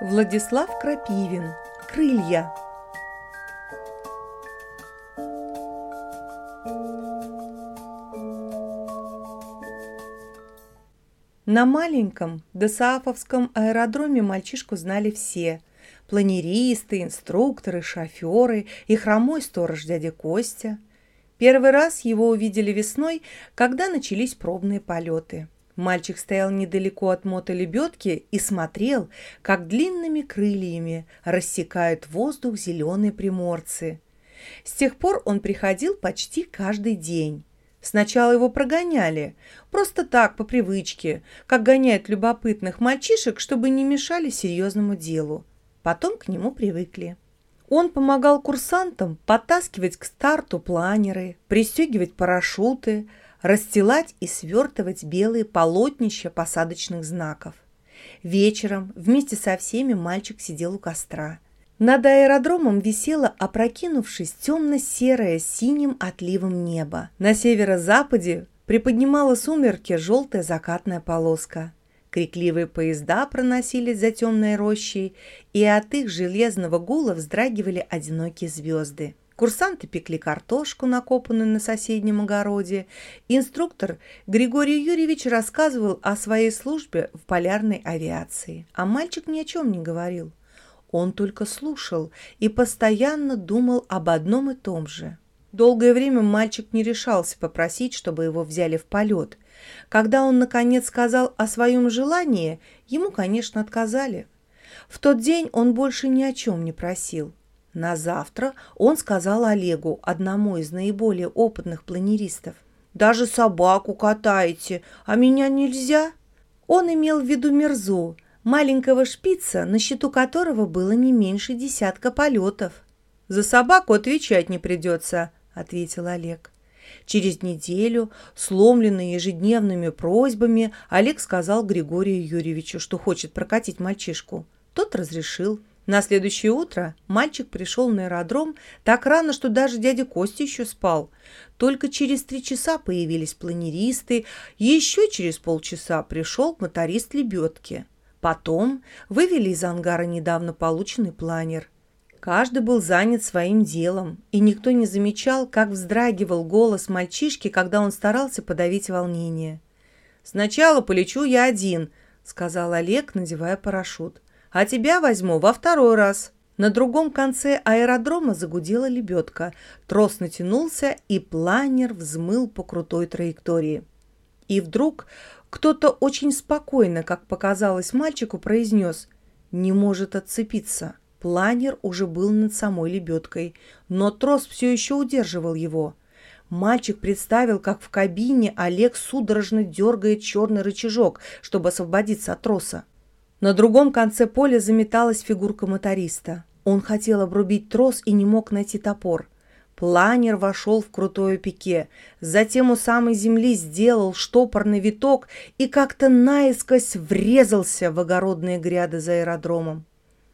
Владислав Крапивин. Крылья. На маленьком Досаафовском аэродроме мальчишку знали все. Планеристы, инструкторы, шоферы и хромой сторож дядя Костя. Первый раз его увидели весной, когда начались пробные полеты – Мальчик стоял недалеко от мотолебедки и смотрел, как длинными крыльями рассекают воздух зеленые приморцы. С тех пор он приходил почти каждый день. Сначала его прогоняли, просто так, по привычке, как гоняют любопытных мальчишек, чтобы не мешали серьезному делу. Потом к нему привыкли. Он помогал курсантам подтаскивать к старту планеры, пристегивать парашюты, расстилать и свертывать белые полотнища посадочных знаков. Вечером вместе со всеми мальчик сидел у костра. Над аэродромом висело, опрокинувшись, темно-серое с синим отливом небо. На северо-западе приподнимала сумерки желтая закатная полоска. Крикливые поезда проносились за темной рощей, и от их железного гула вздрагивали одинокие звезды. Курсанты пекли картошку, накопанную на соседнем огороде. Инструктор Григорий Юрьевич рассказывал о своей службе в полярной авиации. А мальчик ни о чем не говорил. Он только слушал и постоянно думал об одном и том же. Долгое время мальчик не решался попросить, чтобы его взяли в полет. Когда он, наконец, сказал о своем желании, ему, конечно, отказали. В тот день он больше ни о чем не просил. На завтра он сказал Олегу, одному из наиболее опытных планеристов, «Даже собаку катаете, а меня нельзя?» Он имел в виду Мерзу, маленького шпица, на счету которого было не меньше десятка полетов. «За собаку отвечать не придется», — ответил Олег. Через неделю, сломленный ежедневными просьбами, Олег сказал Григорию Юрьевичу, что хочет прокатить мальчишку. Тот разрешил. На следующее утро мальчик пришел на аэродром так рано, что даже дядя Костя еще спал. Только через три часа появились планеристы, еще через полчаса пришел моторист лебедки. Потом вывели из ангара недавно полученный планер. Каждый был занят своим делом, и никто не замечал, как вздрагивал голос мальчишки, когда он старался подавить волнение. «Сначала полечу я один», — сказал Олег, надевая парашют а тебя возьму во второй раз». На другом конце аэродрома загудела лебедка. Трос натянулся, и планер взмыл по крутой траектории. И вдруг кто-то очень спокойно, как показалось мальчику, произнес «Не может отцепиться». Планер уже был над самой лебедкой, но трос все еще удерживал его. Мальчик представил, как в кабине Олег судорожно дергает черный рычажок, чтобы освободиться от троса. На другом конце поля заметалась фигурка моториста. Он хотел обрубить трос и не мог найти топор. Планер вошел в крутое пике, затем у самой земли сделал штопорный виток и как-то наискось врезался в огородные гряды за аэродромом.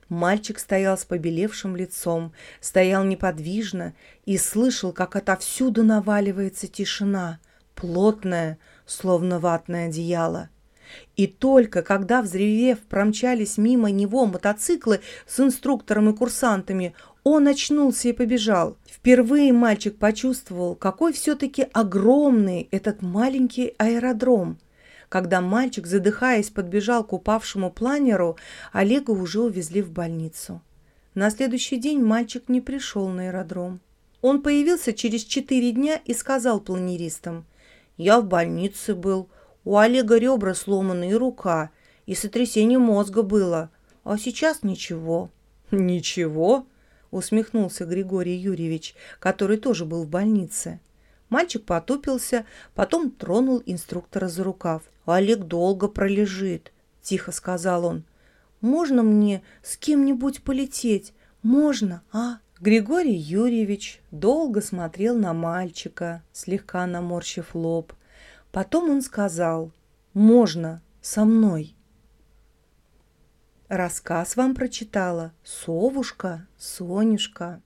Мальчик стоял с побелевшим лицом, стоял неподвижно и слышал, как отовсюду наваливается тишина, плотная, словно ватное одеяло. И только когда, взревев, промчались мимо него мотоциклы с инструктором и курсантами, он очнулся и побежал. Впервые мальчик почувствовал, какой все-таки огромный этот маленький аэродром. Когда мальчик, задыхаясь, подбежал к упавшему планеру, Олега уже увезли в больницу. На следующий день мальчик не пришел на аэродром. Он появился через четыре дня и сказал планеристам, «Я в больнице был, у Олега ребра сломаны и рука, и сотрясение мозга было. А сейчас ничего». «Ничего?» – усмехнулся Григорий Юрьевич, который тоже был в больнице. Мальчик потупился, потом тронул инструктора за рукав. «Олег долго пролежит», – тихо сказал он. «Можно мне с кем-нибудь полететь? Можно, а?» Григорий Юрьевич долго смотрел на мальчика, слегка наморщив лоб. Потом он сказал «Можно со мной». Рассказ вам прочитала Совушка Сонюшка.